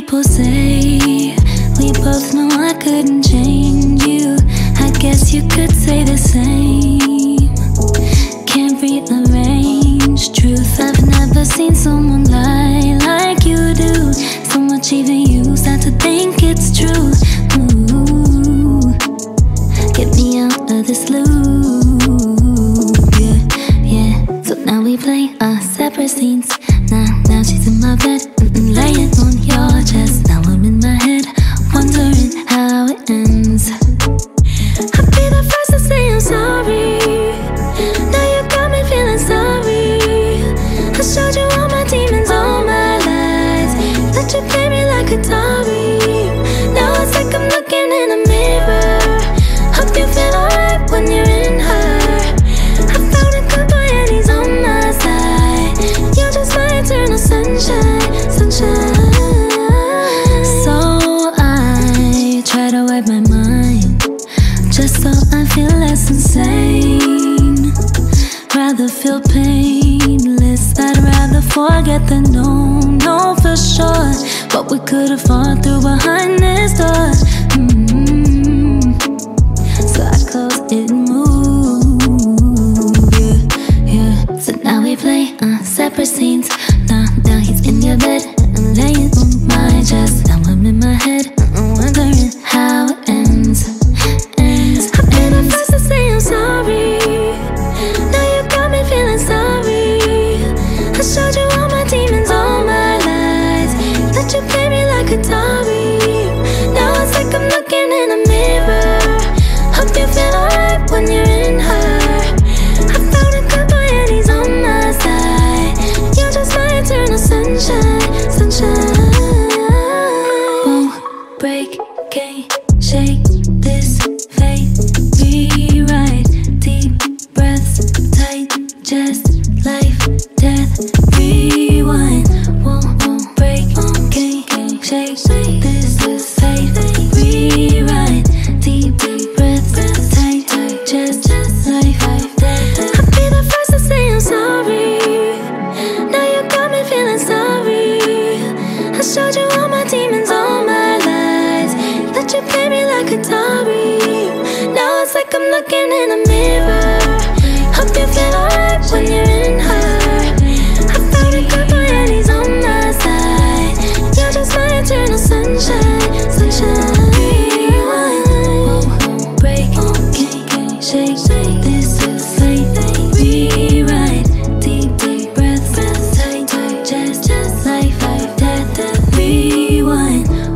people say? We both know I couldn't change you. I guess you could say the same. Can't rearrange truth I've never seen someone lie like you do. So much even you start to think it's true. Ooh, Get me out of this loop. Yeah, yeah. So now we play our separate scenes. Now, now she's in my bed. we could have fallen through behind this door. Mm -hmm. So I closed it. showed you all my demons, all my lies. Let you play me like a dummy. Now it's like I'm looking in a mirror. Hope you feel alright when you're in. rewind